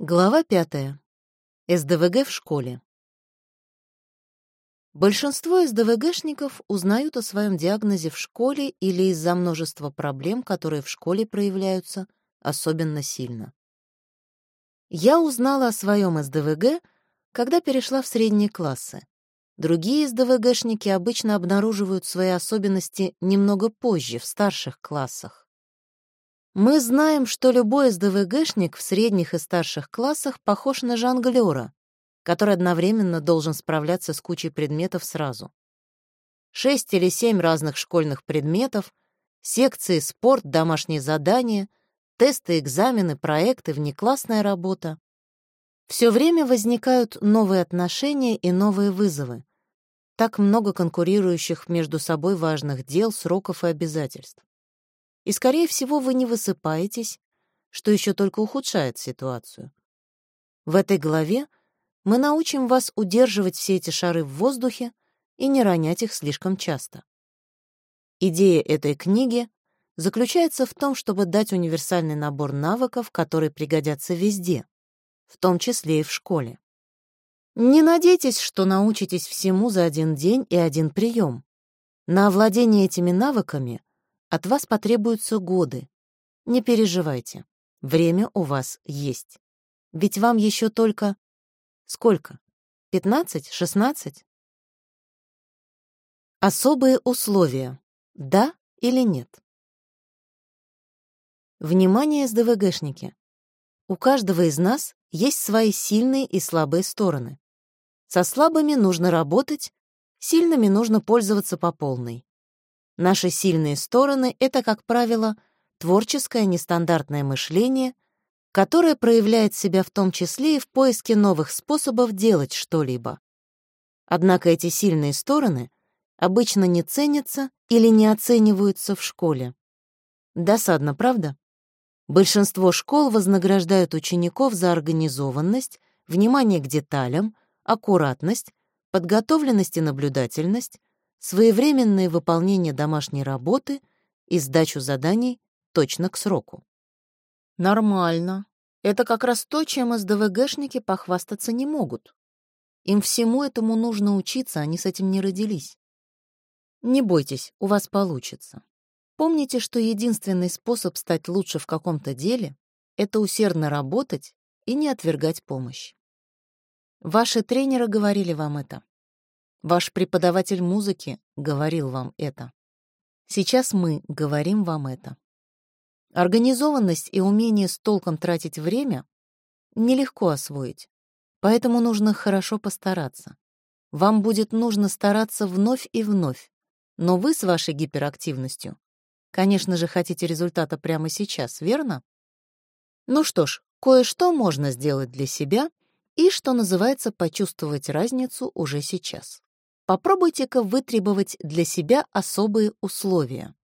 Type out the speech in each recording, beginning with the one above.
Глава пятая. СДВГ в школе. Большинство СДВГшников узнают о своем диагнозе в школе или из-за множества проблем, которые в школе проявляются особенно сильно. Я узнала о своем СДВГ, когда перешла в средние классы. Другие СДВГшники обычно обнаруживают свои особенности немного позже, в старших классах. Мы знаем, что любой СДВГшник в средних и старших классах похож на жонглера, который одновременно должен справляться с кучей предметов сразу. Шесть или семь разных школьных предметов, секции, спорт, домашние задания, тесты, экзамены, проекты, внеклассная работа. Все время возникают новые отношения и новые вызовы. Так много конкурирующих между собой важных дел, сроков и обязательств и, скорее всего, вы не высыпаетесь, что еще только ухудшает ситуацию. В этой главе мы научим вас удерживать все эти шары в воздухе и не ронять их слишком часто. Идея этой книги заключается в том, чтобы дать универсальный набор навыков, которые пригодятся везде, в том числе и в школе. Не надейтесь, что научитесь всему за один день и один прием. На овладение этими навыками от вас потребуются годы. Не переживайте, время у вас есть. Ведь вам еще только... Сколько? Пятнадцать? Шестнадцать? Особые условия. Да или нет? Внимание, СДВГшники! У каждого из нас есть свои сильные и слабые стороны. Со слабыми нужно работать, сильными нужно пользоваться по полной. Наши сильные стороны — это, как правило, творческое нестандартное мышление, которое проявляет себя в том числе и в поиске новых способов делать что-либо. Однако эти сильные стороны обычно не ценятся или не оцениваются в школе. Досадно, правда? Большинство школ вознаграждают учеников за организованность, внимание к деталям, аккуратность, подготовленность и наблюдательность, своевременное выполнение домашней работы и сдачу заданий точно к сроку. Нормально. Это как раз то, чем СДВГшники похвастаться не могут. Им всему этому нужно учиться, они с этим не родились. Не бойтесь, у вас получится. Помните, что единственный способ стать лучше в каком-то деле — это усердно работать и не отвергать помощь. Ваши тренеры говорили вам это. Ваш преподаватель музыки говорил вам это. Сейчас мы говорим вам это. Организованность и умение с толком тратить время нелегко освоить, поэтому нужно хорошо постараться. Вам будет нужно стараться вновь и вновь, но вы с вашей гиперактивностью, конечно же, хотите результата прямо сейчас, верно? Ну что ж, кое-что можно сделать для себя и, что называется, почувствовать разницу уже сейчас. Попробуйте-ка вытребовать для себя особые условия.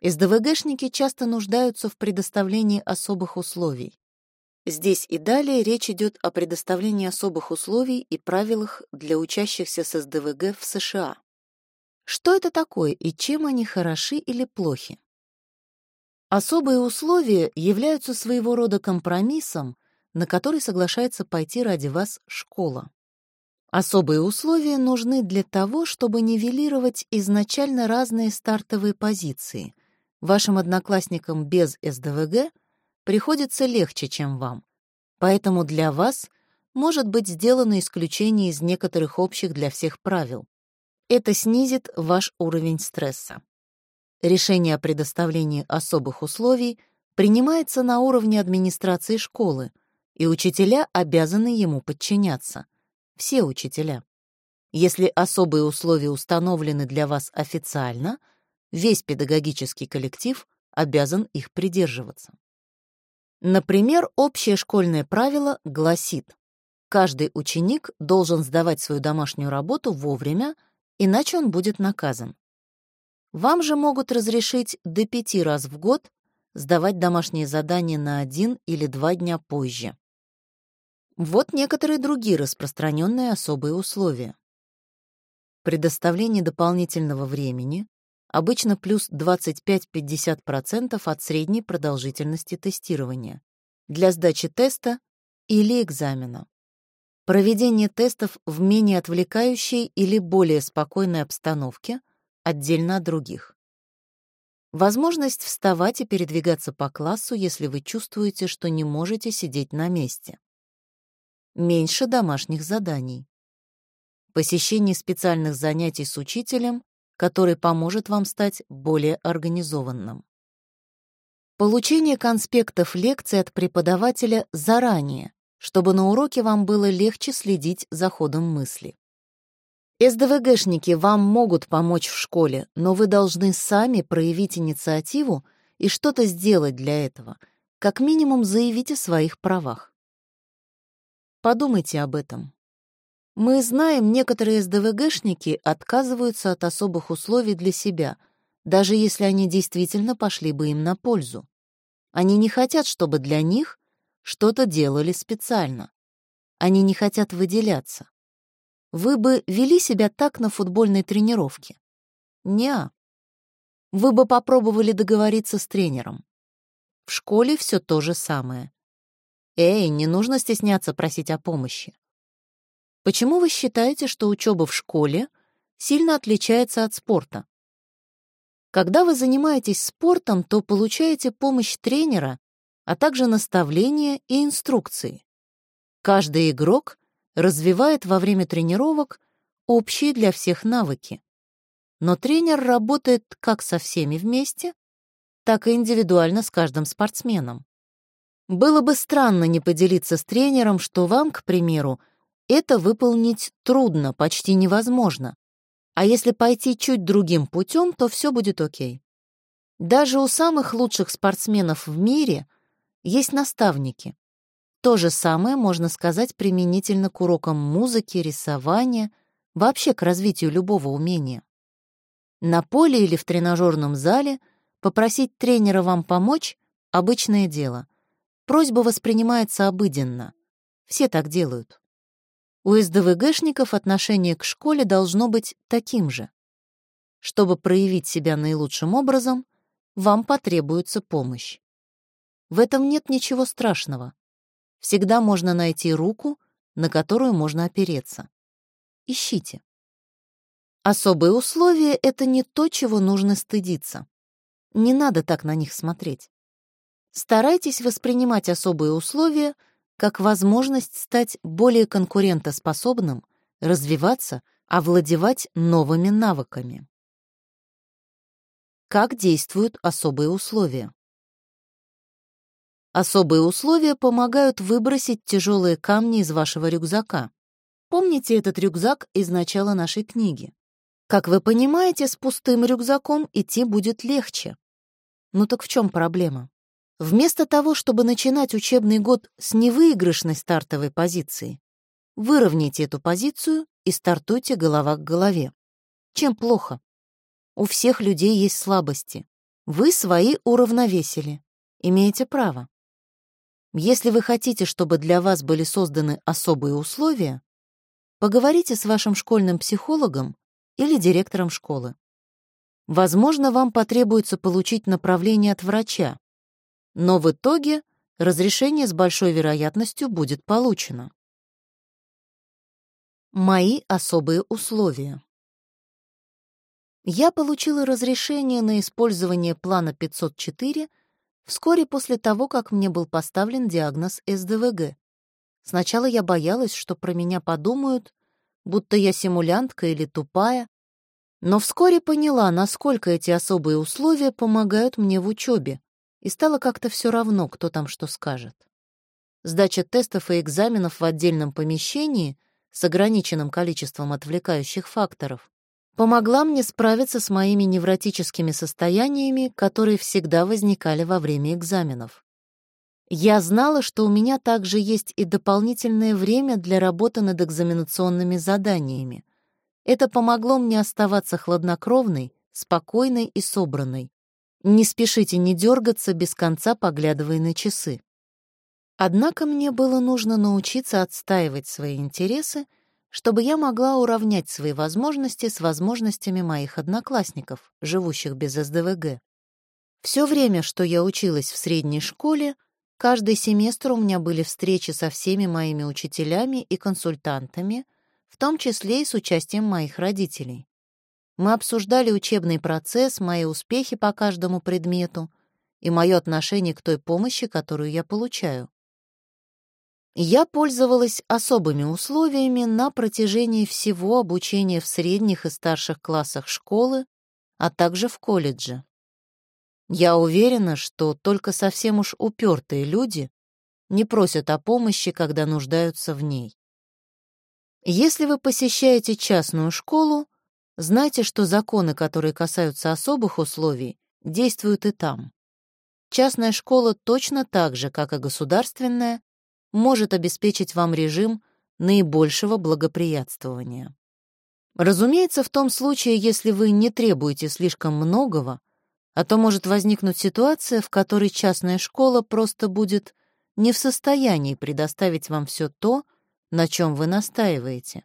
СДВГшники часто нуждаются в предоставлении особых условий. Здесь и далее речь идет о предоставлении особых условий и правилах для учащихся с СДВГ в США. Что это такое и чем они хороши или плохи? Особые условия являются своего рода компромиссом, на который соглашается пойти ради вас школа. Особые условия нужны для того, чтобы нивелировать изначально разные стартовые позиции. Вашим одноклассникам без СДВГ приходится легче, чем вам. Поэтому для вас может быть сделано исключение из некоторых общих для всех правил. Это снизит ваш уровень стресса. Решение о предоставлении особых условий принимается на уровне администрации школы, и учителя обязаны ему подчиняться все учителя. Если особые условия установлены для вас официально, весь педагогический коллектив обязан их придерживаться. Например, общее школьное правило гласит, каждый ученик должен сдавать свою домашнюю работу вовремя, иначе он будет наказан. Вам же могут разрешить до пяти раз в год сдавать домашние задания на один или два дня позже. Вот некоторые другие распространенные особые условия. Предоставление дополнительного времени, обычно плюс 25-50% от средней продолжительности тестирования. Для сдачи теста или экзамена. Проведение тестов в менее отвлекающей или более спокойной обстановке, отдельно от других. Возможность вставать и передвигаться по классу, если вы чувствуете, что не можете сидеть на месте. Меньше домашних заданий. Посещение специальных занятий с учителем, который поможет вам стать более организованным. Получение конспектов лекций от преподавателя заранее, чтобы на уроке вам было легче следить за ходом мысли. СДВГшники вам могут помочь в школе, но вы должны сами проявить инициативу и что-то сделать для этого, как минимум заявить о своих правах. Подумайте об этом. Мы знаем, некоторые СДВГшники отказываются от особых условий для себя — даже если они действительно пошли бы им на пользу. Они не хотят, чтобы для них что-то делали специально. Они не хотят выделяться. Вы бы вели себя так на футбольной тренировке? Неа. Вы бы попробовали договориться с тренером. В школе все то же самое. Эй, не нужно стесняться просить о помощи. Почему вы считаете, что учеба в школе сильно отличается от спорта? Когда вы занимаетесь спортом, то получаете помощь тренера, а также наставления и инструкции. Каждый игрок развивает во время тренировок общие для всех навыки. Но тренер работает как со всеми вместе, так и индивидуально с каждым спортсменом. Было бы странно не поделиться с тренером, что вам, к примеру, это выполнить трудно, почти невозможно, а если пойти чуть другим путем, то все будет окей. Даже у самых лучших спортсменов в мире есть наставники. То же самое можно сказать применительно к урокам музыки, рисования, вообще к развитию любого умения. На поле или в тренажерном зале попросить тренера вам помочь — обычное дело. Просьба воспринимается обыденно. Все так делают. У СДВГшников отношение к школе должно быть таким же. Чтобы проявить себя наилучшим образом, вам потребуется помощь. В этом нет ничего страшного. Всегда можно найти руку, на которую можно опереться. Ищите. Особые условия — это не то, чего нужно стыдиться. Не надо так на них смотреть. Старайтесь воспринимать особые условия — как возможность стать более конкурентоспособным, развиваться, овладевать новыми навыками. Как действуют особые условия? Особые условия помогают выбросить тяжелые камни из вашего рюкзака. Помните этот рюкзак из начала нашей книги. Как вы понимаете, с пустым рюкзаком идти будет легче. Ну так в чем проблема? Вместо того, чтобы начинать учебный год с невыигрышной стартовой позиции, выровняйте эту позицию и стартуйте голова к голове. Чем плохо? У всех людей есть слабости. Вы свои уравновесили. Имеете право. Если вы хотите, чтобы для вас были созданы особые условия, поговорите с вашим школьным психологом или директором школы. Возможно, вам потребуется получить направление от врача, но в итоге разрешение с большой вероятностью будет получено. Мои особые условия. Я получила разрешение на использование плана 504 вскоре после того, как мне был поставлен диагноз СДВГ. Сначала я боялась, что про меня подумают, будто я симулянтка или тупая, но вскоре поняла, насколько эти особые условия помогают мне в учебе, и стало как-то все равно, кто там что скажет. Сдача тестов и экзаменов в отдельном помещении с ограниченным количеством отвлекающих факторов помогла мне справиться с моими невротическими состояниями, которые всегда возникали во время экзаменов. Я знала, что у меня также есть и дополнительное время для работы над экзаменационными заданиями. Это помогло мне оставаться хладнокровной, спокойной и собранной, не спешите не дергаться, без конца поглядывая на часы. Однако мне было нужно научиться отстаивать свои интересы, чтобы я могла уравнять свои возможности с возможностями моих одноклассников, живущих без СДВГ. Все время, что я училась в средней школе, каждый семестр у меня были встречи со всеми моими учителями и консультантами, в том числе и с участием моих родителей. Мы обсуждали учебный процесс, мои успехи по каждому предмету и мое отношение к той помощи, которую я получаю. Я пользовалась особыми условиями на протяжении всего обучения в средних и старших классах школы, а также в колледже. Я уверена, что только совсем уж упертые люди не просят о помощи, когда нуждаются в ней. Если вы посещаете частную школу, знайте, что законы, которые касаются особых условий, действуют и там. Частная школа точно так же, как и государственная, может обеспечить вам режим наибольшего благоприятствования. Разумеется, в том случае, если вы не требуете слишком многого, а то может возникнуть ситуация, в которой частная школа просто будет не в состоянии предоставить вам все то, на чем вы настаиваете.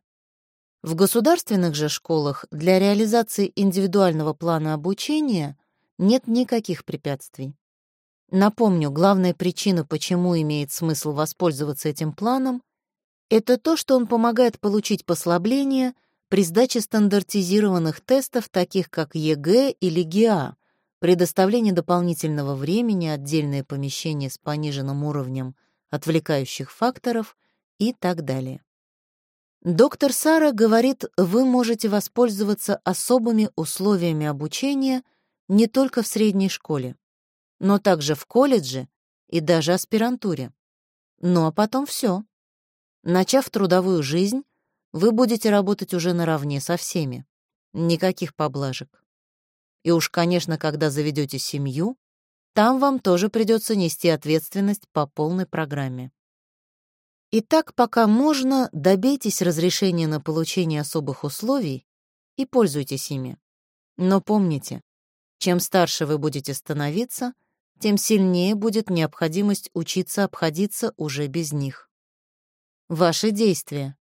В государственных же школах для реализации индивидуального плана обучения нет никаких препятствий. Напомню, главная причина, почему имеет смысл воспользоваться этим планом, это то, что он помогает получить послабление при сдаче стандартизированных тестов, таких как ЕГЭ или ГИА, предоставление дополнительного времени, отдельное помещение с пониженным уровнем отвлекающих факторов и так далее. Доктор Сара говорит, вы можете воспользоваться особыми условиями обучения не только в средней школе, но также в колледже и даже аспирантуре. Ну а потом все. Начав трудовую жизнь, вы будете работать уже наравне со всеми. Никаких поблажек. И уж, конечно, когда заведете семью, там вам тоже придется нести ответственность по полной программе. Итак, пока можно, добейтесь разрешения на получение особых условий и пользуйтесь ими. Но помните, чем старше вы будете становиться, тем сильнее будет необходимость учиться обходиться уже без них. Ваши действия.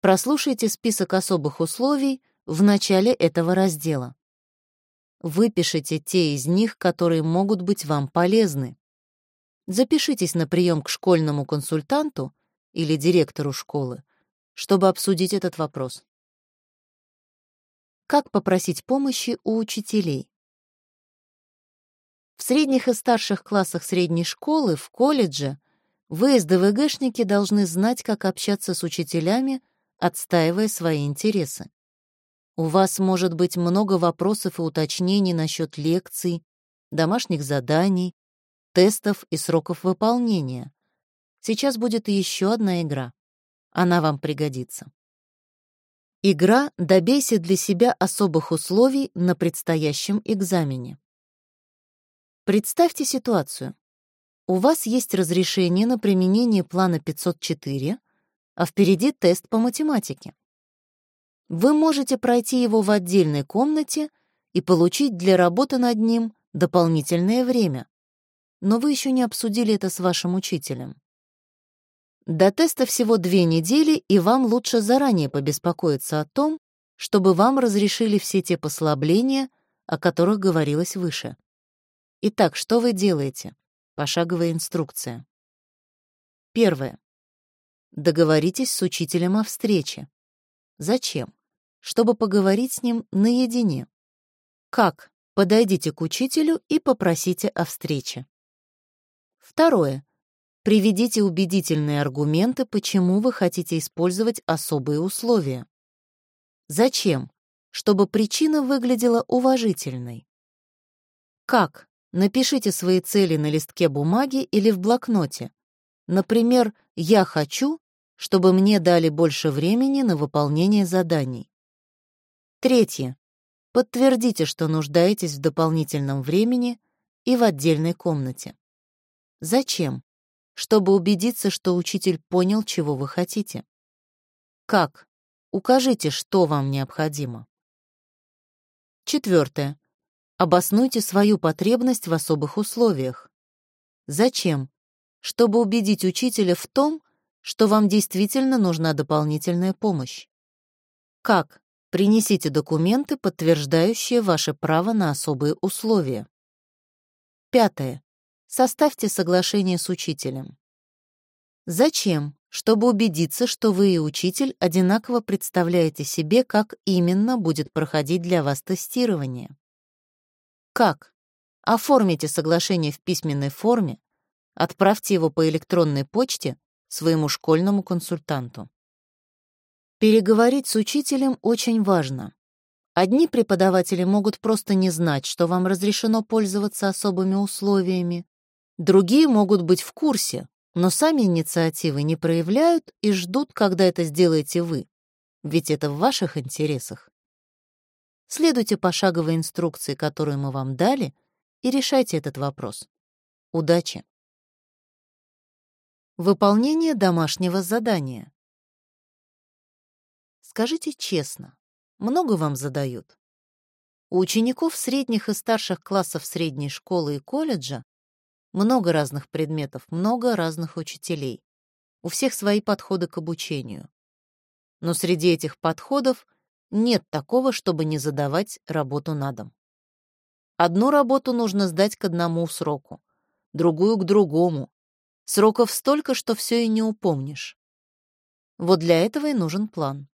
Прослушайте список особых условий в начале этого раздела. Выпишите те из них, которые могут быть вам полезны. Запишитесь на прием к школьному консультанту или директору школы, чтобы обсудить этот вопрос. Как попросить помощи у учителей? В средних и старших классах средней школы, в колледже, вы, СДВГшники, должны знать, как общаться с учителями, отстаивая свои интересы. У вас может быть много вопросов и уточнений насчет лекций, домашних заданий, тестов и сроков выполнения. Сейчас будет еще одна игра. Она вам пригодится. Игра «Добейся для себя особых условий на предстоящем экзамене». Представьте ситуацию. У вас есть разрешение на применение плана 504, а впереди тест по математике. Вы можете пройти его в отдельной комнате и получить для работы над ним дополнительное время. Но вы еще не обсудили это с вашим учителем. До теста всего две недели, и вам лучше заранее побеспокоиться о том, чтобы вам разрешили все те послабления, о которых говорилось выше. Итак, что вы делаете? Пошаговая инструкция. Первое. Договоритесь с учителем о встрече. Зачем? чтобы поговорить с ним наедине. Как? Подойдите к учителю и попросите о встрече. Второе. Приведите убедительные аргументы, почему вы хотите использовать особые условия. Зачем? Чтобы причина выглядела уважительной. Как? Напишите свои цели на листке бумаги или в блокноте. Например, «Я хочу, чтобы мне дали больше времени на выполнение заданий». Третье. Подтвердите, что нуждаетесь в дополнительном времени и в отдельной комнате. Зачем? Чтобы убедиться, что учитель понял, чего вы хотите. Как? Укажите, что вам необходимо. Четвертое. Обоснуйте свою потребность в особых условиях. Зачем? Чтобы убедить учителя в том, что вам действительно нужна дополнительная помощь. Как? Принесите документы, подтверждающие ваше право на особые условия. Пятое. Составьте соглашение с учителем. Зачем? Чтобы убедиться, что вы и учитель одинаково представляете себе, как именно будет проходить для вас тестирование. Как? Оформите соглашение в письменной форме, отправьте его по электронной почте своему школьному консультанту. Переговорить с учителем очень важно. Одни преподаватели могут просто не знать, что вам разрешено пользоваться особыми условиями, другие могут быть в курсе, но сами инициативы не проявляют и ждут, когда это сделаете вы, ведь это в ваших интересах. Следуйте пошаговой инструкции, которую мы вам дали, и решайте этот вопрос. Удачи! Выполнение домашнего задания. Скажите честно, много вам задают? У учеников средних и старших классов средней школы и колледжа много разных предметов, много разных учителей. У всех свои подходы к обучению. Но среди этих подходов нет такого, чтобы не задавать работу на дом. Одну работу нужно сдать к одному сроку, другую к другому, Сроков столько, что все и не упомнишь. Вот для этого и нужен план.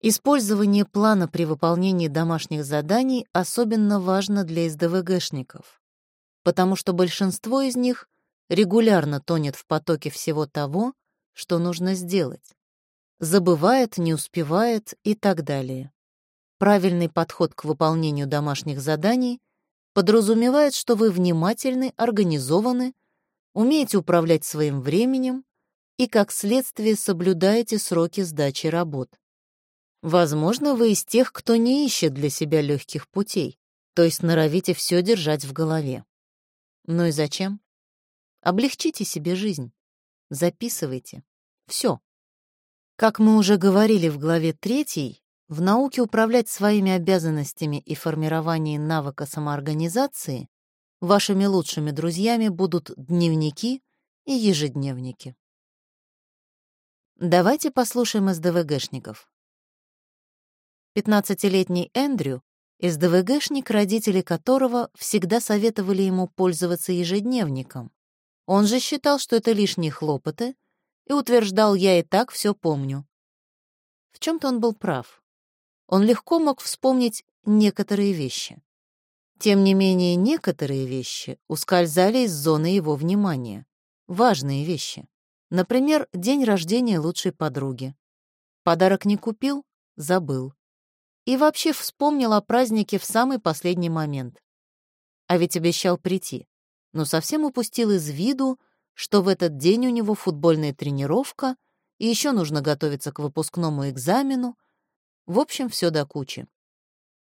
Использование плана при выполнении домашних заданий особенно важно для СДВГшников, потому что большинство из них регулярно тонет в потоке всего того, что нужно сделать. Забывает, не успевает и так далее. Правильный подход к выполнению домашних заданий подразумевает, что вы внимательны, организованы умеете управлять своим временем и, как следствие, соблюдаете сроки сдачи работ. Возможно, вы из тех, кто не ищет для себя легких путей, то есть норовите все держать в голове. Ну и зачем? Облегчите себе жизнь. Записывайте. Все. Как мы уже говорили в главе 3, в науке управлять своими обязанностями и формировании навыка самоорганизации Вашими лучшими друзьями будут дневники и ежедневники. Давайте послушаем СДВГшников. 15-летний Эндрю — СДВГшник, родители которого всегда советовали ему пользоваться ежедневником. Он же считал, что это лишние хлопоты, и утверждал «я и так все помню». В чем-то он был прав. Он легко мог вспомнить некоторые вещи. Тем не менее, некоторые вещи ускользали из зоны его внимания. Важные вещи. Например, день рождения лучшей подруги. Подарок не купил — забыл. И вообще вспомнил о празднике в самый последний момент. А ведь обещал прийти. Но совсем упустил из виду, что в этот день у него футбольная тренировка, и еще нужно готовиться к выпускному экзамену. В общем, все до кучи.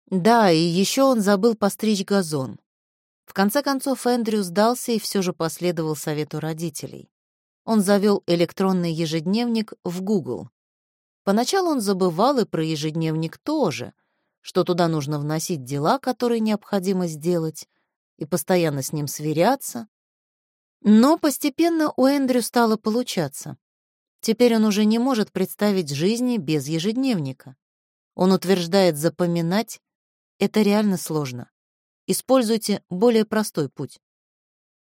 Да, и еще он забыл постричь газон. В конце концов Эндрю сдался и все же последовал совету родителей. Он завел электронный ежедневник в Google. Поначалу он забывал и про ежедневник тоже, что туда нужно вносить дела, которые необходимо сделать, и постоянно с ним сверяться. Но постепенно у Эндрю стало получаться. Теперь он уже не может представить жизни без ежедневника. Он утверждает запоминать это реально сложно. Используйте более простой путь.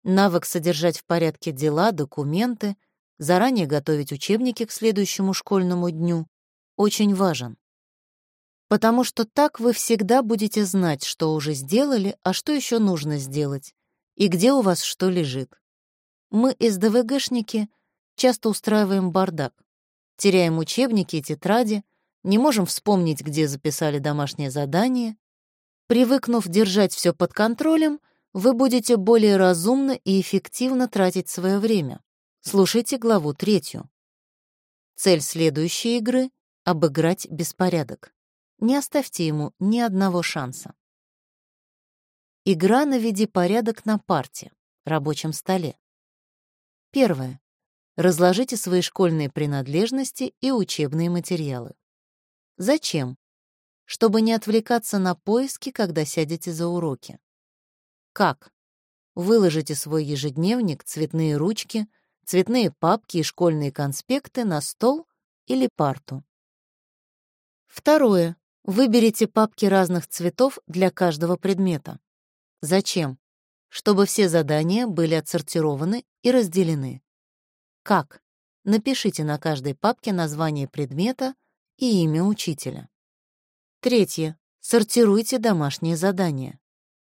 Навык содержать в порядке дела, документы, заранее готовить учебники к следующему школьному дню очень важен. Потому что так вы всегда будете знать, что уже сделали, а что еще нужно сделать, и где у вас что лежит. Мы, СДВГшники, часто устраиваем бардак. Теряем учебники и тетради, не можем вспомнить, где записали домашнее задание, Привыкнув держать все под контролем, вы будете более разумно и эффективно тратить свое время. Слушайте главу третью. Цель следующей игры — обыграть беспорядок. Не оставьте ему ни одного шанса. Игра «Наведи порядок» на парте, рабочем столе. Первое. Разложите свои школьные принадлежности и учебные материалы. Зачем? чтобы не отвлекаться на поиски, когда сядете за уроки. Как? Выложите свой ежедневник, цветные ручки, цветные папки и школьные конспекты на стол или парту. Второе. Выберите папки разных цветов для каждого предмета. Зачем? Чтобы все задания были отсортированы и разделены. Как? Напишите на каждой папке название предмета и имя учителя. Третье. Сортируйте домашние задания.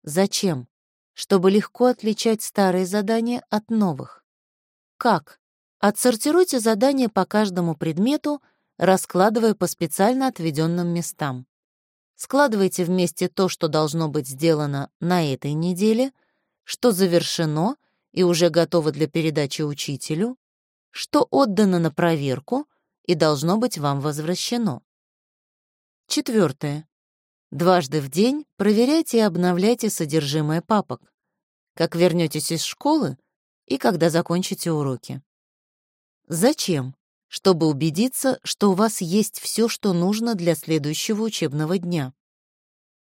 Зачем? Чтобы легко отличать старые задания от новых. Как? Отсортируйте задания по каждому предмету, раскладывая по специально отведенным местам. Складывайте вместе то, что должно быть сделано на этой неделе, что завершено и уже готово для передачи учителю, что отдано на проверку и должно быть вам возвращено. Четвертое. Дважды в день проверяйте и обновляйте содержимое папок, как вернетесь из школы и когда закончите уроки. Зачем? Чтобы убедиться, что у вас есть все, что нужно для следующего учебного дня.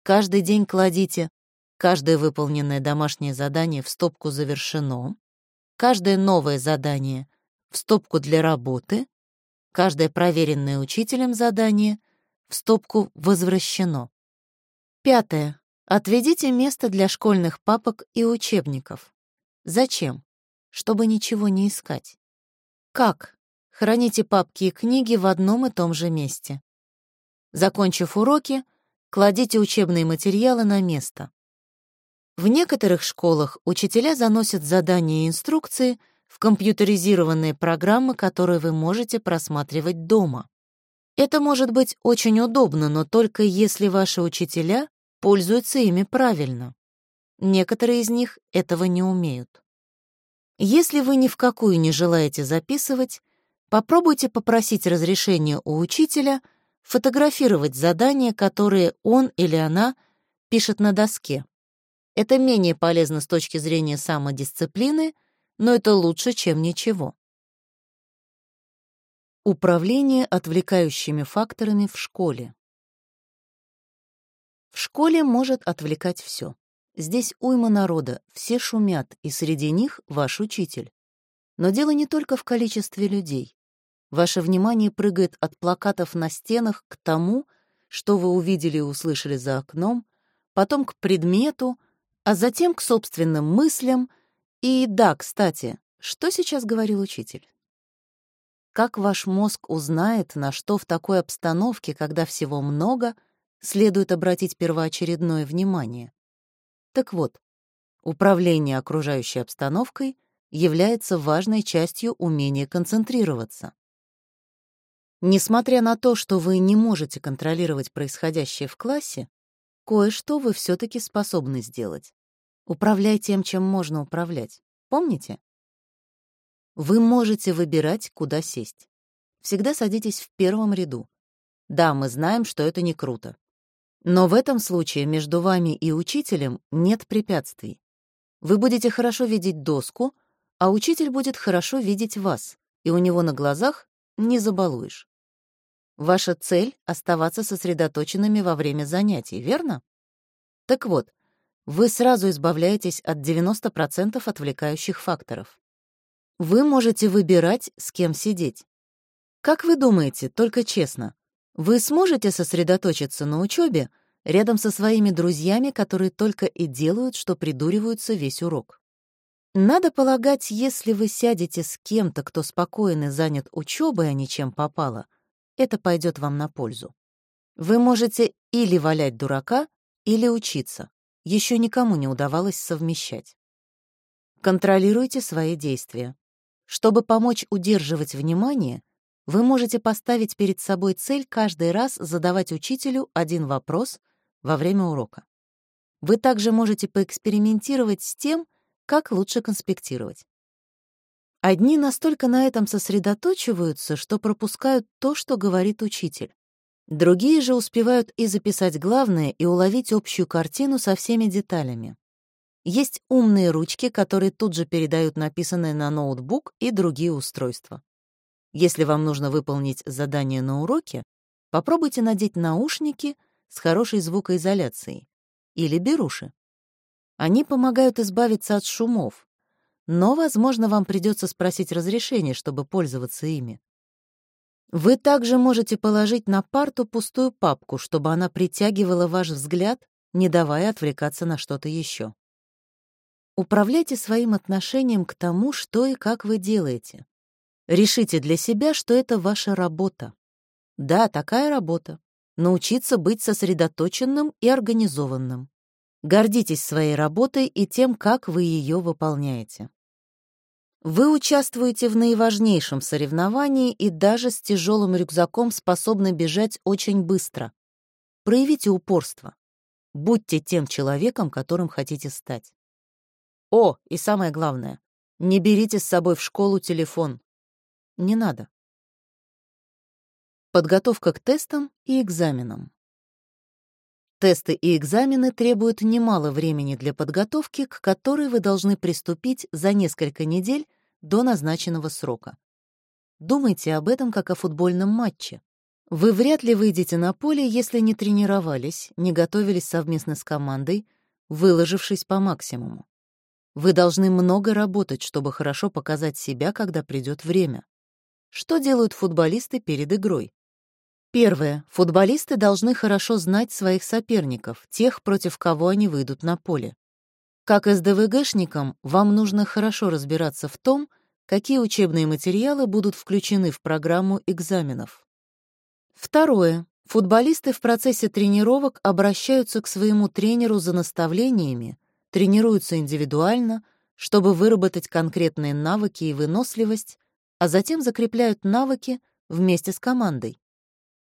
Каждый день кладите каждое выполненное домашнее задание в стопку «Завершено», каждое новое задание в стопку для работы, каждое проверенное учителем задание в стопку «Возвращено». Пятое. Отведите место для школьных папок и учебников. Зачем? Чтобы ничего не искать. Как? Храните папки и книги в одном и том же месте. Закончив уроки, кладите учебные материалы на место. В некоторых школах учителя заносят задания и инструкции — в компьютеризированные программы, которые вы можете просматривать дома. Это может быть очень удобно, но только если ваши учителя пользуются ими правильно. Некоторые из них этого не умеют. Если вы ни в какую не желаете записывать, попробуйте попросить разрешения у учителя фотографировать задания, которые он или она пишет на доске. Это менее полезно с точки зрения самодисциплины, но это лучше, чем ничего. Управление отвлекающими факторами в школе. В школе может отвлекать все. Здесь уйма народа, все шумят, и среди них ваш учитель. Но дело не только в количестве людей. Ваше внимание прыгает от плакатов на стенах к тому, что вы увидели и услышали за окном, потом к предмету, а затем к собственным мыслям — и да, кстати, что сейчас говорил учитель? Как ваш мозг узнает, на что в такой обстановке, когда всего много, следует обратить первоочередное внимание? Так вот, управление окружающей обстановкой является важной частью умения концентрироваться. Несмотря на то, что вы не можете контролировать происходящее в классе, кое-что вы все-таки способны сделать. Управляй тем, чем можно управлять. Помните? Вы можете выбирать, куда сесть. Всегда садитесь в первом ряду. Да, мы знаем, что это не круто. Но в этом случае между вами и учителем нет препятствий. Вы будете хорошо видеть доску, а учитель будет хорошо видеть вас, и у него на глазах не забалуешь. Ваша цель — оставаться сосредоточенными во время занятий, верно? Так вот, вы сразу избавляетесь от 90% отвлекающих факторов. Вы можете выбирать, с кем сидеть. Как вы думаете, только честно, вы сможете сосредоточиться на учебе рядом со своими друзьями, которые только и делают, что придуриваются весь урок? Надо полагать, если вы сядете с кем-то, кто спокоен и занят учебой, а не чем попало, это пойдет вам на пользу. Вы можете или валять дурака, или учиться еще никому не удавалось совмещать. Контролируйте свои действия. Чтобы помочь удерживать внимание, вы можете поставить перед собой цель каждый раз задавать учителю один вопрос во время урока. Вы также можете поэкспериментировать с тем, как лучше конспектировать. Одни настолько на этом сосредоточиваются, что пропускают то, что говорит учитель. Другие же успевают и записать главное, и уловить общую картину со всеми деталями. Есть умные ручки, которые тут же передают написанное на ноутбук и другие устройства. Если вам нужно выполнить задание на уроке, попробуйте надеть наушники с хорошей звукоизоляцией или беруши. Они помогают избавиться от шумов, но, возможно, вам придется спросить разрешение, чтобы пользоваться ими. Вы также можете положить на парту пустую папку, чтобы она притягивала ваш взгляд, не давая отвлекаться на что-то еще. Управляйте своим отношением к тому, что и как вы делаете. Решите для себя, что это ваша работа. Да, такая работа. Научиться быть сосредоточенным и организованным. Гордитесь своей работой и тем, как вы ее выполняете. Вы участвуете в наиважнейшем соревновании и даже с тяжелым рюкзаком способны бежать очень быстро. Проявите упорство. Будьте тем человеком, которым хотите стать. О, и самое главное, не берите с собой в школу телефон. Не надо. Подготовка к тестам и экзаменам. Тесты и экзамены требуют немало времени для подготовки, к которой вы должны приступить за несколько недель до назначенного срока. Думайте об этом как о футбольном матче. Вы вряд ли выйдете на поле, если не тренировались, не готовились совместно с командой, выложившись по максимуму. Вы должны много работать, чтобы хорошо показать себя, когда придет время. Что делают футболисты перед игрой? Первое. Футболисты должны хорошо знать своих соперников, тех, против кого они выйдут на поле. Как СДВГшникам, вам нужно хорошо разбираться в том, какие учебные материалы будут включены в программу экзаменов. Второе. Футболисты в процессе тренировок обращаются к своему тренеру за наставлениями, тренируются индивидуально, чтобы выработать конкретные навыки и выносливость, а затем закрепляют навыки вместе с командой.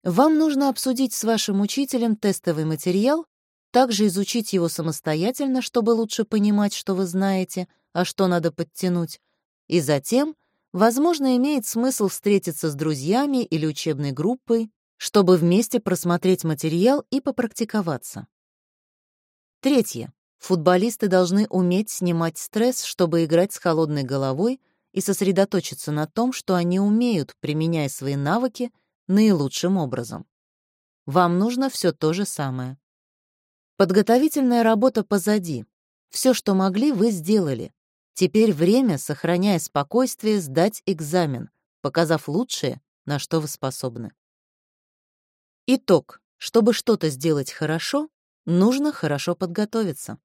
Вам нужно обсудить с вашим учителем тестовый материал, также изучить его самостоятельно, чтобы лучше понимать, что вы знаете, а что надо подтянуть. И затем, возможно, имеет смысл встретиться с друзьями или учебной группой, чтобы вместе просмотреть материал и попрактиковаться. Третье. Футболисты должны уметь снимать стресс, чтобы играть с холодной головой и сосредоточиться на том, что они умеют, применяя свои навыки — наилучшим образом. Вам нужно все то же самое. Подготовительная работа позади. Все, что могли, вы сделали. Теперь время, сохраняя спокойствие, сдать экзамен, показав лучшее, на что вы способны. Итог. Чтобы что-то сделать хорошо, нужно хорошо подготовиться.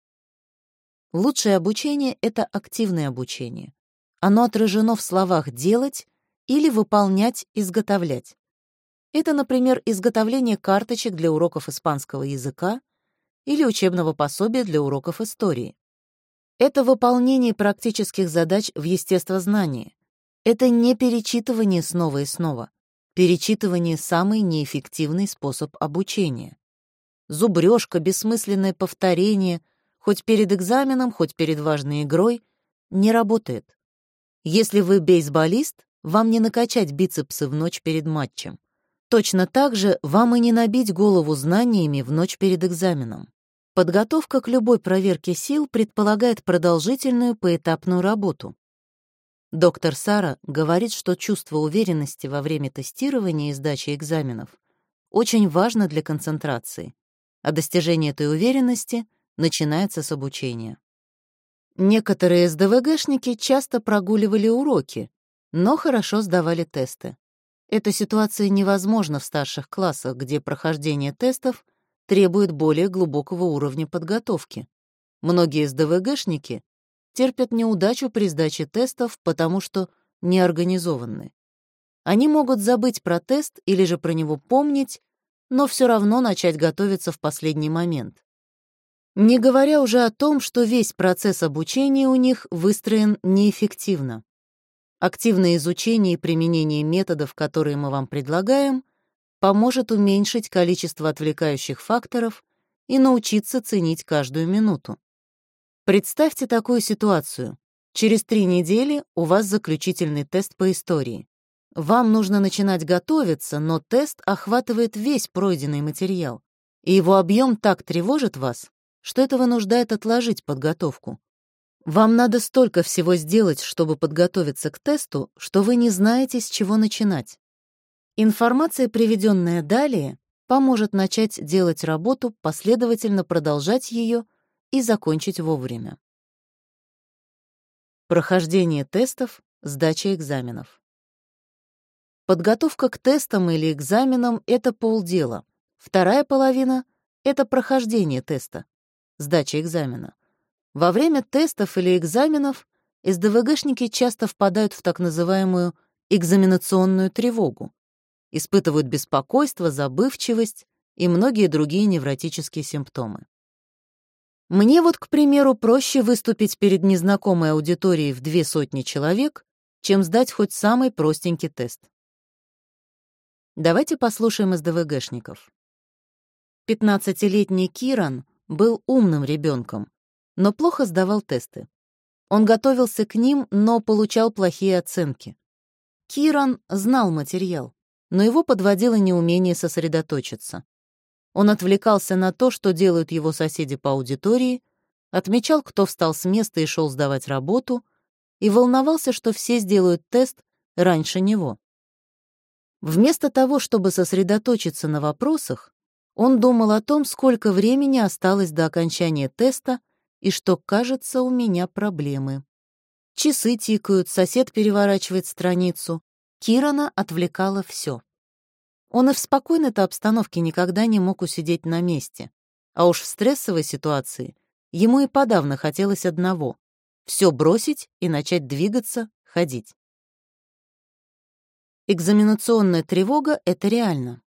Лучшее обучение — это активное обучение. Оно отражено в словах «делать» или «выполнять», «изготовлять». Это, например, изготовление карточек для уроков испанского языка или учебного пособия для уроков истории. Это выполнение практических задач в естествознании. Это не перечитывание снова и снова. Перечитывание — самый неэффективный способ обучения. Зубрежка, бессмысленное повторение, хоть перед экзаменом, хоть перед важной игрой, не работает. Если вы бейсболист, вам не накачать бицепсы в ночь перед матчем. Точно так же вам и не набить голову знаниями в ночь перед экзаменом. Подготовка к любой проверке сил предполагает продолжительную поэтапную работу. Доктор Сара говорит, что чувство уверенности во время тестирования и сдачи экзаменов очень важно для концентрации, а достижение этой уверенности начинается с обучения. Некоторые СДВГшники часто прогуливали уроки, но хорошо сдавали тесты. Эта ситуация невозможна в старших классах, где прохождение тестов требует более глубокого уровня подготовки. Многие СДВГшники терпят неудачу при сдаче тестов, потому что не организованы. Они могут забыть про тест или же про него помнить, но все равно начать готовиться в последний момент. Не говоря уже о том, что весь процесс обучения у них выстроен неэффективно. Активное изучение и применение методов, которые мы вам предлагаем, поможет уменьшить количество отвлекающих факторов и научиться ценить каждую минуту. Представьте такую ситуацию. Через три недели у вас заключительный тест по истории. Вам нужно начинать готовиться, но тест охватывает весь пройденный материал, и его объем так тревожит вас, что это вынуждает отложить подготовку. Вам надо столько всего сделать, чтобы подготовиться к тесту, что вы не знаете, с чего начинать. Информация, приведенная далее, поможет начать делать работу, последовательно продолжать ее и закончить вовремя. Прохождение тестов, сдача экзаменов. Подготовка к тестам или экзаменам — это полдела. Вторая половина — это прохождение теста, сдача экзамена. Во время тестов или экзаменов СДВГшники часто впадают в так называемую экзаменационную тревогу, испытывают беспокойство, забывчивость и многие другие невротические симптомы. Мне вот, к примеру, проще выступить перед незнакомой аудиторией в две сотни человек, чем сдать хоть самый простенький тест. Давайте послушаем СДВГшников. 15-летний Киран был умным ребенком, но плохо сдавал тесты. Он готовился к ним, но получал плохие оценки. Киран знал материал, но его подводило неумение сосредоточиться. Он отвлекался на то, что делают его соседи по аудитории, отмечал, кто встал с места и шел сдавать работу, и волновался, что все сделают тест раньше него. Вместо того, чтобы сосредоточиться на вопросах, он думал о том, сколько времени осталось до окончания теста и что, кажется, у меня проблемы. Часы тикают, сосед переворачивает страницу. Кирана отвлекала все. Он и в спокойной-то обстановке никогда не мог усидеть на месте. А уж в стрессовой ситуации ему и подавно хотелось одного — все бросить и начать двигаться, ходить. Экзаменационная тревога — это реально.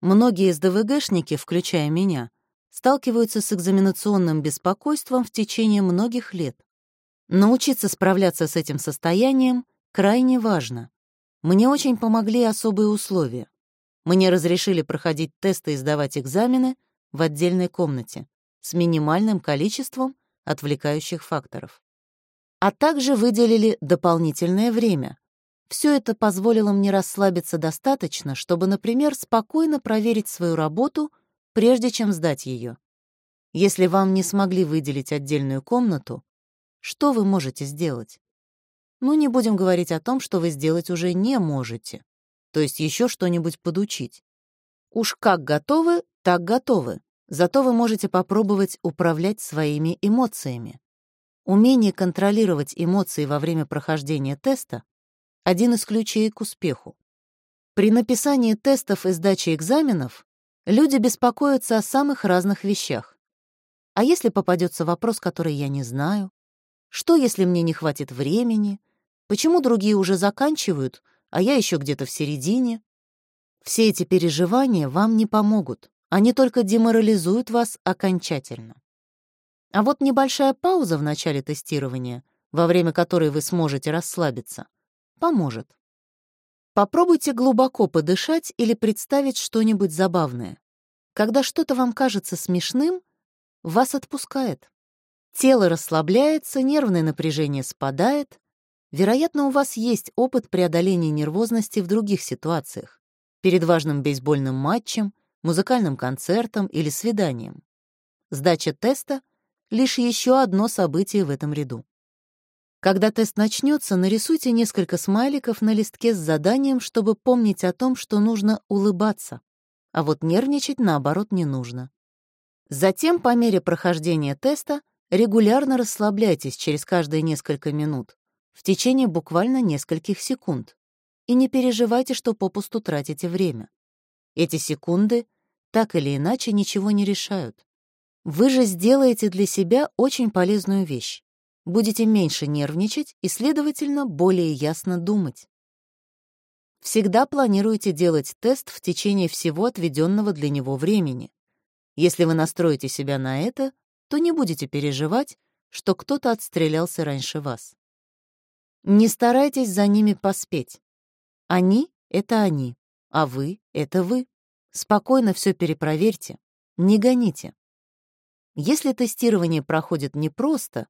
Многие СДВГшники, включая меня, сталкиваются с экзаменационным беспокойством в течение многих лет. Научиться справляться с этим состоянием крайне важно. Мне очень помогли особые условия. Мне разрешили проходить тесты и сдавать экзамены в отдельной комнате с минимальным количеством отвлекающих факторов. А также выделили дополнительное время. Все это позволило мне расслабиться достаточно, чтобы, например, спокойно проверить свою работу — прежде чем сдать ее. Если вам не смогли выделить отдельную комнату, что вы можете сделать? Ну, не будем говорить о том, что вы сделать уже не можете, то есть еще что-нибудь подучить. Уж как готовы, так готовы. Зато вы можете попробовать управлять своими эмоциями. Умение контролировать эмоции во время прохождения теста — один из ключей к успеху. При написании тестов и сдаче экзаменов Люди беспокоятся о самых разных вещах. А если попадется вопрос, который я не знаю? Что, если мне не хватит времени? Почему другие уже заканчивают, а я еще где-то в середине? Все эти переживания вам не помогут. Они только деморализуют вас окончательно. А вот небольшая пауза в начале тестирования, во время которой вы сможете расслабиться, поможет. Попробуйте глубоко подышать или представить что-нибудь забавное. Когда что-то вам кажется смешным, вас отпускает. Тело расслабляется, нервное напряжение спадает. Вероятно, у вас есть опыт преодоления нервозности в других ситуациях. Перед важным бейсбольным матчем, музыкальным концертом или свиданием. Сдача теста — лишь еще одно событие в этом ряду. Когда тест начнется, нарисуйте несколько смайликов на листке с заданием, чтобы помнить о том, что нужно улыбаться, а вот нервничать, наоборот, не нужно. Затем, по мере прохождения теста, регулярно расслабляйтесь через каждые несколько минут, в течение буквально нескольких секунд. И не переживайте, что попусту тратите время. Эти секунды так или иначе ничего не решают. Вы же сделаете для себя очень полезную вещь будете меньше нервничать и, следовательно, более ясно думать. Всегда планируйте делать тест в течение всего отведенного для него времени. Если вы настроите себя на это, то не будете переживать, что кто-то отстрелялся раньше вас. Не старайтесь за ними поспеть. Они — это они, а вы — это вы. Спокойно все перепроверьте, не гоните. Если тестирование проходит непросто,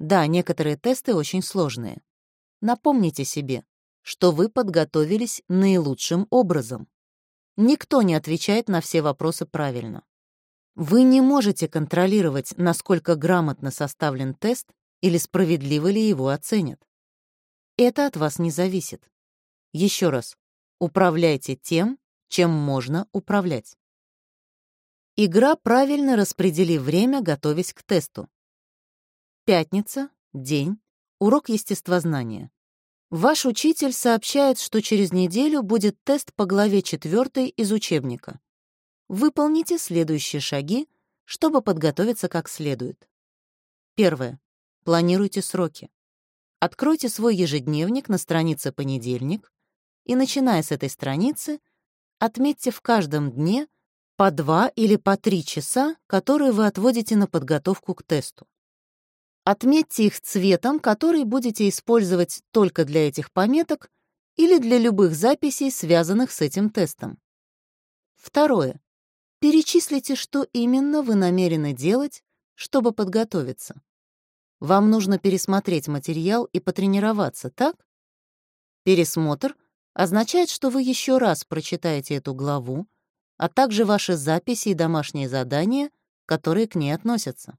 да, некоторые тесты очень сложные. Напомните себе, что вы подготовились наилучшим образом. Никто не отвечает на все вопросы правильно. Вы не можете контролировать, насколько грамотно составлен тест или справедливо ли его оценят. Это от вас не зависит. Еще раз, управляйте тем, чем можно управлять. Игра правильно распредели время, готовясь к тесту. Пятница, день, урок естествознания. Ваш учитель сообщает, что через неделю будет тест по главе 4 из учебника. Выполните следующие шаги, чтобы подготовиться как следует. Первое. Планируйте сроки. Откройте свой ежедневник на странице «Понедельник» и, начиная с этой страницы, отметьте в каждом дне по два или по три часа, которые вы отводите на подготовку к тесту. Отметьте их цветом, который будете использовать только для этих пометок или для любых записей, связанных с этим тестом. Второе. Перечислите, что именно вы намерены делать, чтобы подготовиться. Вам нужно пересмотреть материал и потренироваться, так? Пересмотр означает, что вы еще раз прочитаете эту главу, а также ваши записи и домашние задания, которые к ней относятся.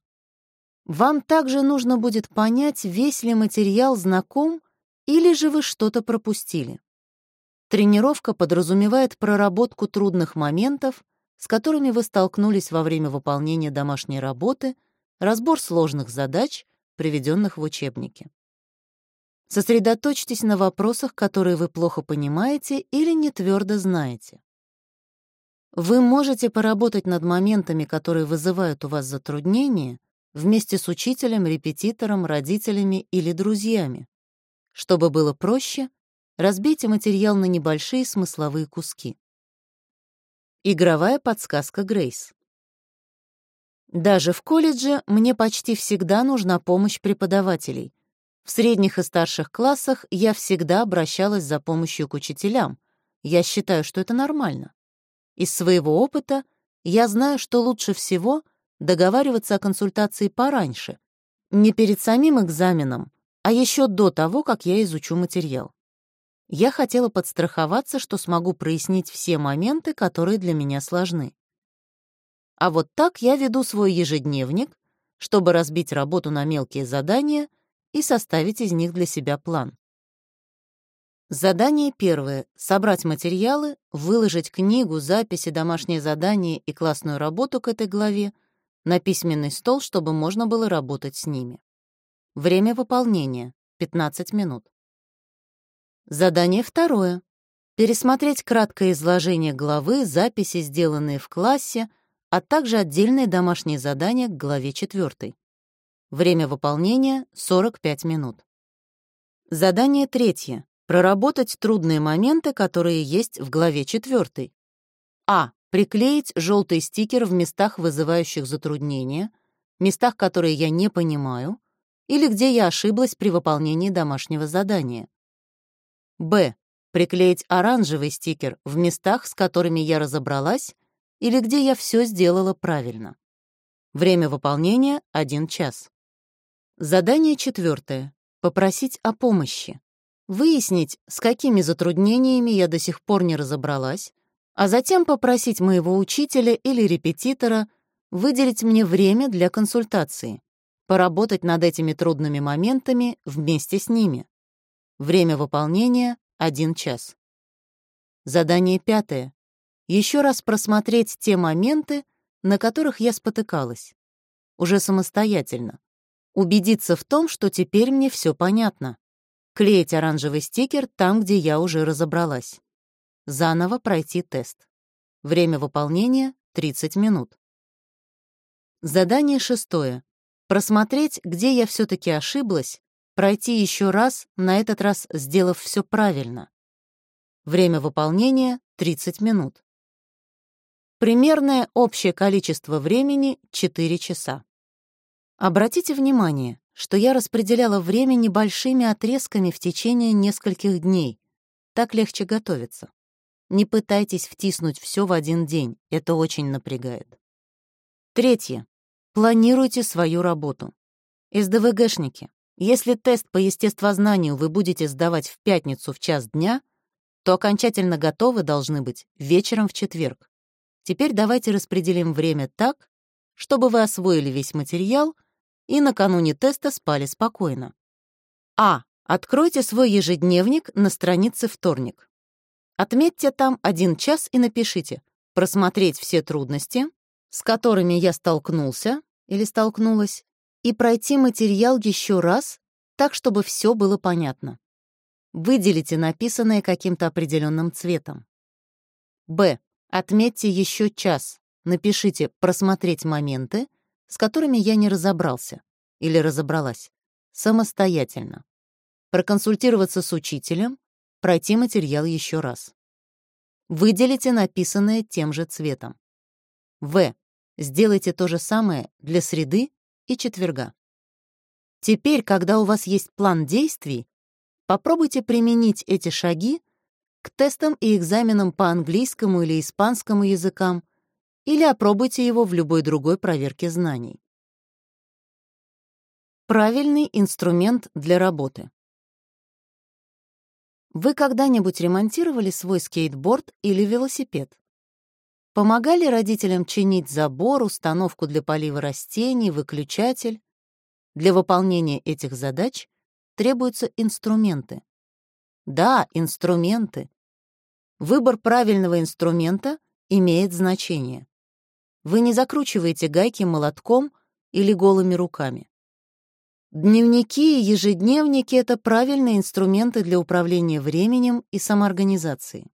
Вам также нужно будет понять, весь ли материал знаком или же вы что-то пропустили. Тренировка подразумевает проработку трудных моментов, с которыми вы столкнулись во время выполнения домашней работы, разбор сложных задач, приведенных в учебнике. Сосредоточьтесь на вопросах, которые вы плохо понимаете или не твердо знаете. Вы можете поработать над моментами, которые вызывают у вас затруднения, вместе с учителем, репетитором, родителями или друзьями. Чтобы было проще, разбейте материал на небольшие смысловые куски. Игровая подсказка Грейс. Даже в колледже мне почти всегда нужна помощь преподавателей. В средних и старших классах я всегда обращалась за помощью к учителям. Я считаю, что это нормально. Из своего опыта я знаю, что лучше всего договариваться о консультации пораньше, не перед самим экзаменом, а еще до того, как я изучу материал. Я хотела подстраховаться, что смогу прояснить все моменты, которые для меня сложны. А вот так я веду свой ежедневник, чтобы разбить работу на мелкие задания и составить из них для себя план. Задание первое — собрать материалы, выложить книгу, записи, домашнее задание и классную работу к этой главе на письменный стол, чтобы можно было работать с ними. Время выполнения — 15 минут. Задание второе — пересмотреть краткое изложение главы, записи, сделанные в классе, а также отдельные домашние задания к главе 4. Время выполнения — 45 минут. Задание третье. Проработать трудные моменты, которые есть в главе 4. А. Приклеить желтый стикер в местах, вызывающих затруднения, местах, которые я не понимаю, или где я ошиблась при выполнении домашнего задания. Б. Приклеить оранжевый стикер в местах, с которыми я разобралась, или где я все сделала правильно. Время выполнения — 1 час. Задание четвертое. Попросить о помощи. Выяснить, с какими затруднениями я до сих пор не разобралась, а затем попросить моего учителя или репетитора выделить мне время для консультации, поработать над этими трудными моментами вместе с ними. Время выполнения — 1 час. Задание пятое еще раз просмотреть те моменты, на которых я спотыкалась. Уже самостоятельно. Убедиться в том, что теперь мне все понятно. Клеить оранжевый стикер там, где я уже разобралась. Заново пройти тест. Время выполнения — 30 минут. Задание шестое. Просмотреть, где я все-таки ошиблась, пройти еще раз, на этот раз сделав все правильно. Время выполнения — 30 минут. Примерное общее количество времени — 4 часа. Обратите внимание, что я распределяла время небольшими отрезками в течение нескольких дней. Так легче готовиться. Не пытайтесь втиснуть все в один день, это очень напрягает. Третье. Планируйте свою работу. СДВГшники, если тест по естествознанию вы будете сдавать в пятницу в час дня, то окончательно готовы должны быть вечером в четверг. Теперь давайте распределим время так, чтобы вы освоили весь материал и накануне теста спали спокойно. А. Откройте свой ежедневник на странице «Вторник». Отметьте там один час и напишите «Просмотреть все трудности, с которыми я столкнулся или столкнулась, и пройти материал еще раз, так, чтобы все было понятно». Выделите написанное каким-то определенным цветом. Б. Отметьте еще час, напишите «просмотреть моменты», с которыми я не разобрался или разобралась, самостоятельно. Проконсультироваться с учителем, пройти материал еще раз. Выделите написанное тем же цветом. В. Сделайте то же самое для среды и четверга. Теперь, когда у вас есть план действий, попробуйте применить эти шаги к тестам и экзаменам по английскому или испанскому языкам или опробуйте его в любой другой проверке знаний. Правильный инструмент для работы. Вы когда-нибудь ремонтировали свой скейтборд или велосипед? Помогали родителям чинить забор, установку для полива растений, выключатель? Для выполнения этих задач требуются инструменты. Да, инструменты. Выбор правильного инструмента имеет значение. Вы не закручиваете гайки молотком или голыми руками. Дневники и ежедневники — это правильные инструменты для управления временем и самоорганизацией.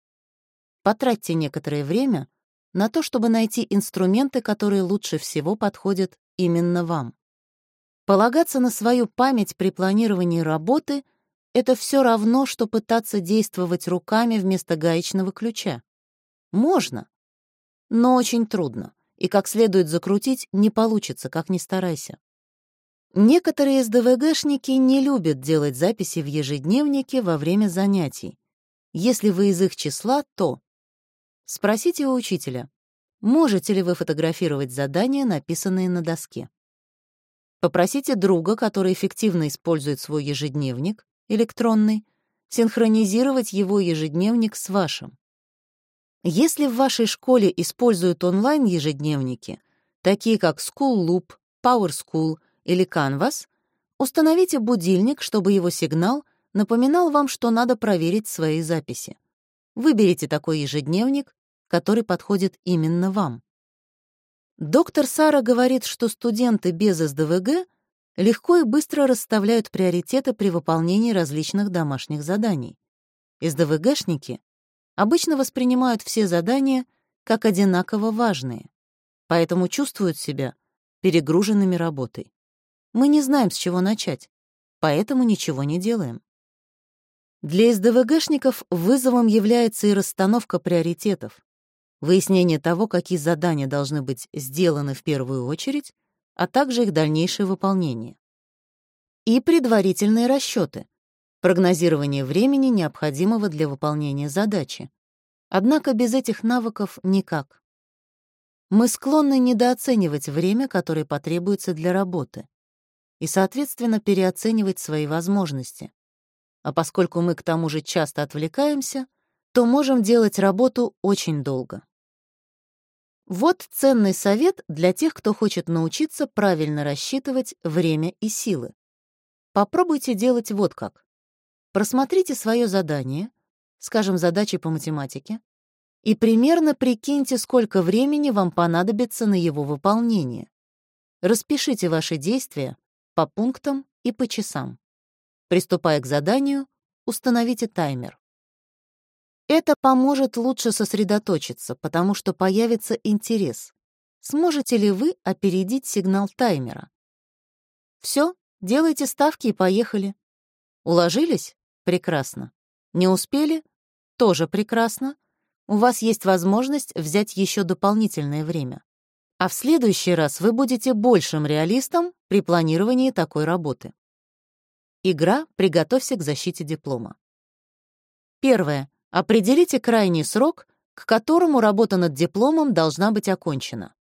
Потратьте некоторое время на то, чтобы найти инструменты, которые лучше всего подходят именно вам. Полагаться на свою память при планировании работы — это все равно, что пытаться действовать руками вместо гаечного ключа. Можно, но очень трудно, и как следует закрутить не получится, как ни старайся. Некоторые СДВГшники не любят делать записи в ежедневнике во время занятий. Если вы из их числа, то спросите у учителя, можете ли вы фотографировать задания, написанные на доске. Попросите друга, который эффективно использует свой ежедневник, электронный, синхронизировать его ежедневник с вашим. Если в вашей школе используют онлайн-ежедневники, такие как School Loop, Power или Canvas, установите будильник, чтобы его сигнал напоминал вам, что надо проверить свои записи. Выберите такой ежедневник, который подходит именно вам. Доктор Сара говорит, что студенты без СДВГ легко и быстро расставляют приоритеты при выполнении различных домашних заданий. СДВГшники обычно воспринимают все задания как одинаково важные, поэтому чувствуют себя перегруженными работой. Мы не знаем, с чего начать, поэтому ничего не делаем. Для СДВГшников вызовом является и расстановка приоритетов, выяснение того, какие задания должны быть сделаны в первую очередь, а также их дальнейшее выполнение. И предварительные расчеты, прогнозирование времени, необходимого для выполнения задачи. Однако без этих навыков никак. Мы склонны недооценивать время, которое потребуется для работы и, соответственно, переоценивать свои возможности. А поскольку мы к тому же часто отвлекаемся, то можем делать работу очень долго. Вот ценный совет для тех, кто хочет научиться правильно рассчитывать время и силы. Попробуйте делать вот как. Просмотрите свое задание, скажем, задачи по математике, и примерно прикиньте, сколько времени вам понадобится на его выполнение. Распишите ваши действия по пунктам и по часам. Приступая к заданию, установите таймер. Это поможет лучше сосредоточиться, потому что появится интерес. Сможете ли вы опередить сигнал таймера? Все, делайте ставки и поехали. Уложились? Прекрасно. Не успели? Тоже прекрасно. У вас есть возможность взять еще дополнительное время. А в следующий раз вы будете большим реалистом при планировании такой работы. Игра «Приготовься к защите диплома». Первое. Определите крайний срок, к которому работа над дипломом должна быть окончена.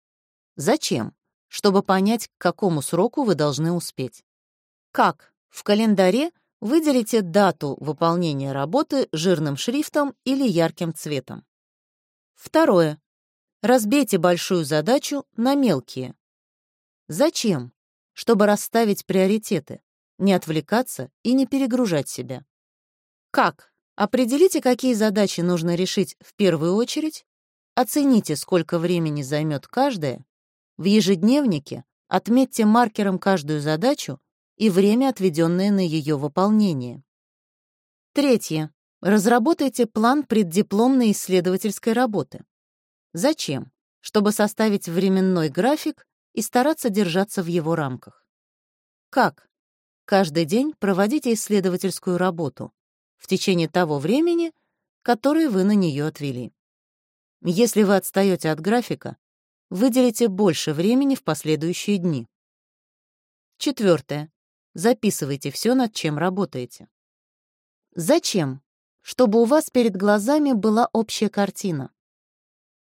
Зачем? Чтобы понять, к какому сроку вы должны успеть. Как? В календаре выделите дату выполнения работы жирным шрифтом или ярким цветом. Второе. Разбейте большую задачу на мелкие. Зачем? Чтобы расставить приоритеты, не отвлекаться и не перегружать себя. Как? Определите, какие задачи нужно решить в первую очередь, оцените, сколько времени займет каждая, в ежедневнике отметьте маркером каждую задачу и время, отведенное на ее выполнение. Третье. Разработайте план преддипломной исследовательской работы. Зачем? чтобы составить временной график и стараться держаться в его рамках. Как? Каждый день проводите исследовательскую работу в течение того времени, которое вы на нее отвели. Если вы отстаете от графика, выделите больше времени в последующие дни. Четвертое. Записывайте все, над чем работаете. Зачем? Чтобы у вас перед глазами была общая картина.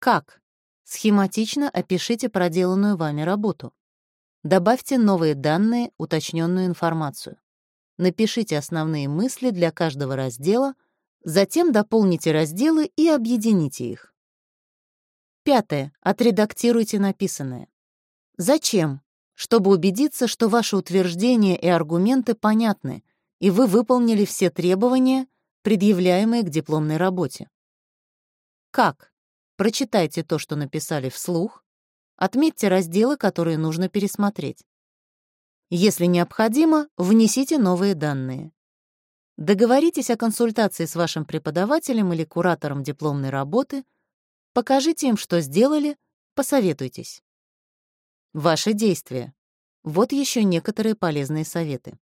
Как? Схематично опишите проделанную вами работу. Добавьте новые данные, уточненную информацию. Напишите основные мысли для каждого раздела, затем дополните разделы и объедините их. Пятое. Отредактируйте написанное. Зачем? чтобы убедиться, что ваши утверждения и аргументы понятны, и вы выполнили все требования, предъявляемые к дипломной работе. Как? Прочитайте то, что написали вслух, отметьте разделы, которые нужно пересмотреть. Если необходимо, внесите новые данные. Договоритесь о консультации с вашим преподавателем или куратором дипломной работы, покажите им, что сделали, посоветуйтесь. Ваши действия. Вот еще некоторые полезные советы.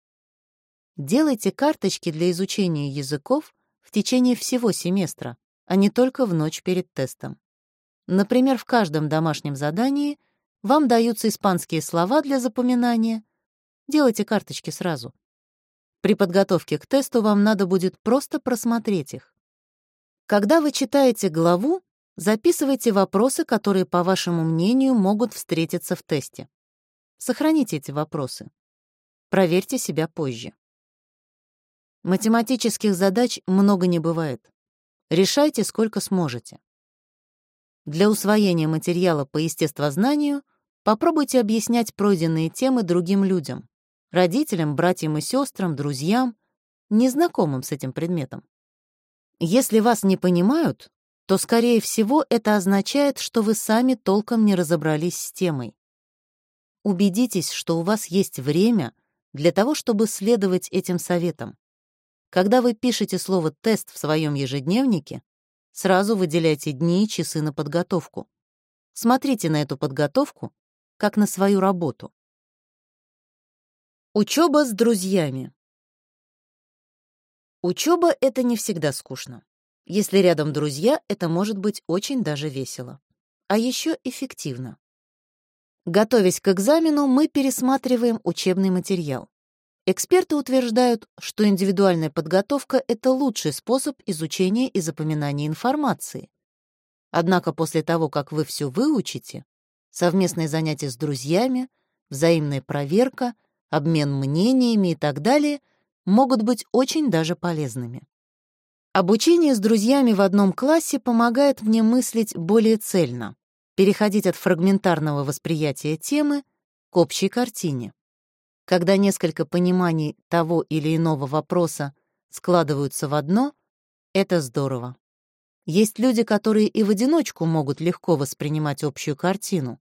Делайте карточки для изучения языков в течение всего семестра, а не только в ночь перед тестом. Например, в каждом домашнем задании вам даются испанские слова для запоминания. Делайте карточки сразу. При подготовке к тесту вам надо будет просто просмотреть их. Когда вы читаете главу, Записывайте вопросы, которые, по вашему мнению, могут встретиться в тесте. Сохраните эти вопросы. Проверьте себя позже. Математических задач много не бывает. Решайте, сколько сможете. Для усвоения материала по естествознанию попробуйте объяснять пройденные темы другим людям, родителям, братьям и сестрам, друзьям, незнакомым с этим предметом. Если вас не понимают, то, скорее всего, это означает, что вы сами толком не разобрались с темой. Убедитесь, что у вас есть время для того, чтобы следовать этим советам. Когда вы пишете слово «тест» в своем ежедневнике, сразу выделяйте дни и часы на подготовку. Смотрите на эту подготовку как на свою работу. Учеба с друзьями. Учеба — это не всегда скучно. Если рядом друзья, это может быть очень даже весело. А еще эффективно. Готовясь к экзамену, мы пересматриваем учебный материал. Эксперты утверждают, что индивидуальная подготовка — это лучший способ изучения и запоминания информации. Однако после того, как вы все выучите, совместные занятия с друзьями, взаимная проверка, обмен мнениями и так далее могут быть очень даже полезными. Обучение с друзьями в одном классе помогает мне мыслить более цельно, переходить от фрагментарного восприятия темы к общей картине. Когда несколько пониманий того или иного вопроса складываются в одно, это здорово. Есть люди, которые и в одиночку могут легко воспринимать общую картину,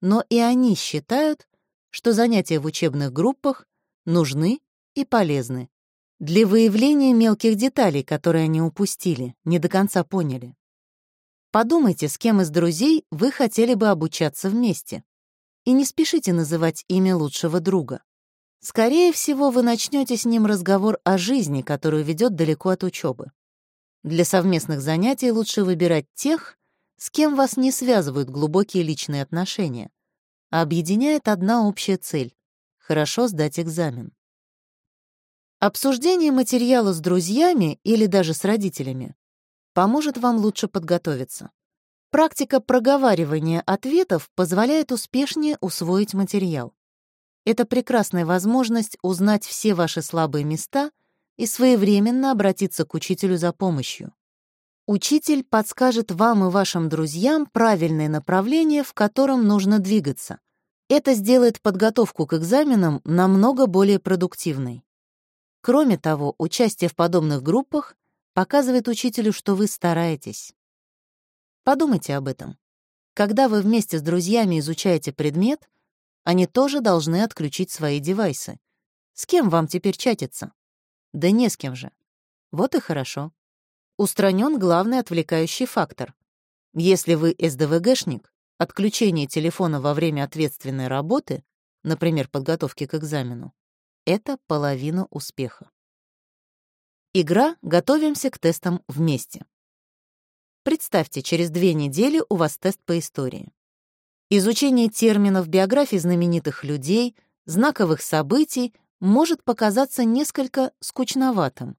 но и они считают, что занятия в учебных группах нужны и полезны для выявления мелких деталей, которые они упустили, не до конца поняли. Подумайте, с кем из друзей вы хотели бы обучаться вместе. И не спешите называть имя лучшего друга. Скорее всего, вы начнете с ним разговор о жизни, которую ведет далеко от учебы. Для совместных занятий лучше выбирать тех, с кем вас не связывают глубокие личные отношения, а объединяет одна общая цель — хорошо сдать экзамен. Обсуждение материала с друзьями или даже с родителями поможет вам лучше подготовиться. Практика проговаривания ответов позволяет успешнее усвоить материал. Это прекрасная возможность узнать все ваши слабые места и своевременно обратиться к учителю за помощью. Учитель подскажет вам и вашим друзьям правильное направление, в котором нужно двигаться. Это сделает подготовку к экзаменам намного более продуктивной. Кроме того, участие в подобных группах показывает учителю, что вы стараетесь. Подумайте об этом. Когда вы вместе с друзьями изучаете предмет, они тоже должны отключить свои девайсы. С кем вам теперь чатиться? Да не с кем же. Вот и хорошо. Устранен главный отвлекающий фактор. Если вы СДВГшник, отключение телефона во время ответственной работы, например, подготовки к экзамену, это половина успеха. Игра «Готовимся к тестам вместе». Представьте, через две недели у вас тест по истории. Изучение терминов биографий знаменитых людей, знаковых событий может показаться несколько скучноватым,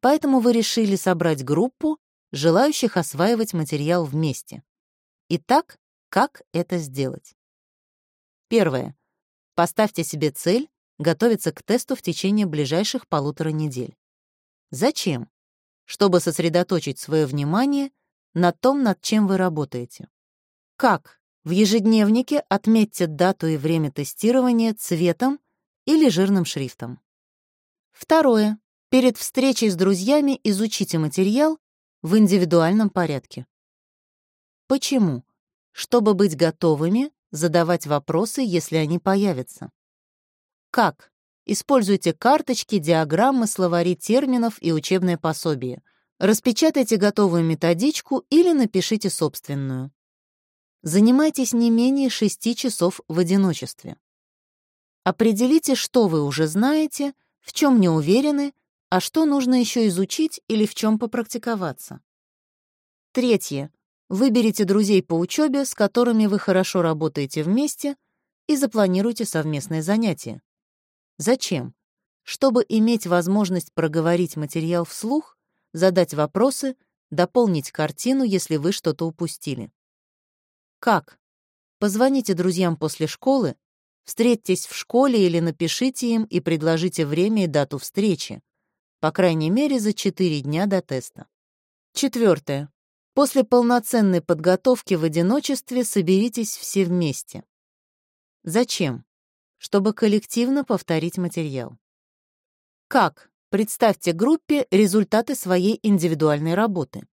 поэтому вы решили собрать группу, желающих осваивать материал вместе. Итак, как это сделать? Первое. Поставьте себе цель готовиться к тесту в течение ближайших полутора недель. Зачем? Чтобы сосредоточить свое внимание на том, над чем вы работаете. Как? В ежедневнике отметьте дату и время тестирования цветом или жирным шрифтом. Второе. Перед встречей с друзьями изучите материал в индивидуальном порядке. Почему? Чтобы быть готовыми задавать вопросы, если они появятся. Как? Используйте карточки, диаграммы, словари терминов и учебное пособие. Распечатайте готовую методичку или напишите собственную. Занимайтесь не менее 6 часов в одиночестве. Определите, что вы уже знаете, в чем не уверены, а что нужно еще изучить или в чем попрактиковаться. Третье. Выберите друзей по учебе, с которыми вы хорошо работаете вместе, и запланируйте совместные занятия. Зачем? Чтобы иметь возможность проговорить материал вслух, задать вопросы, дополнить картину, если вы что-то упустили. Как? Позвоните друзьям после школы, встретьтесь в школе или напишите им и предложите время и дату встречи, по крайней мере, за 4 дня до теста. Четвертое. После полноценной подготовки в одиночестве соберитесь все вместе. Зачем? чтобы коллективно повторить материал. Как? Представьте группе результаты своей индивидуальной работы.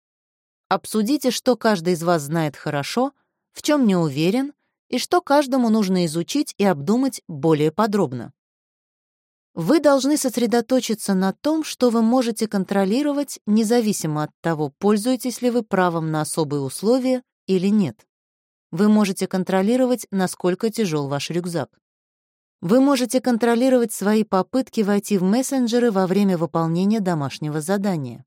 Обсудите, что каждый из вас знает хорошо, в чем не уверен, и что каждому нужно изучить и обдумать более подробно. Вы должны сосредоточиться на том, что вы можете контролировать, независимо от того, пользуетесь ли вы правом на особые условия или нет. Вы можете контролировать, насколько тяжел ваш рюкзак. Вы можете контролировать свои попытки войти в мессенджеры во время выполнения домашнего задания.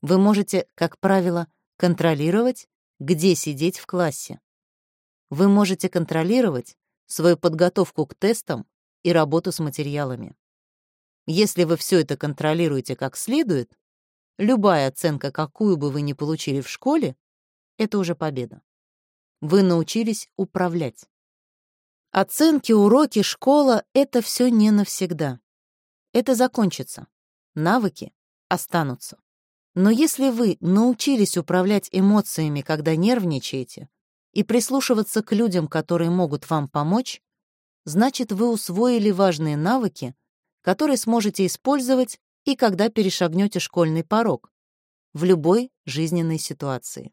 Вы можете, как правило, контролировать, где сидеть в классе. Вы можете контролировать свою подготовку к тестам и работу с материалами. Если вы все это контролируете как следует, любая оценка, какую бы вы ни получили в школе, это уже победа. Вы научились управлять. Оценки, уроки, школа — это все не навсегда. Это закончится. Навыки останутся. Но если вы научились управлять эмоциями, когда нервничаете, и прислушиваться к людям, которые могут вам помочь, значит, вы усвоили важные навыки, которые сможете использовать и когда перешагнете школьный порог в любой жизненной ситуации.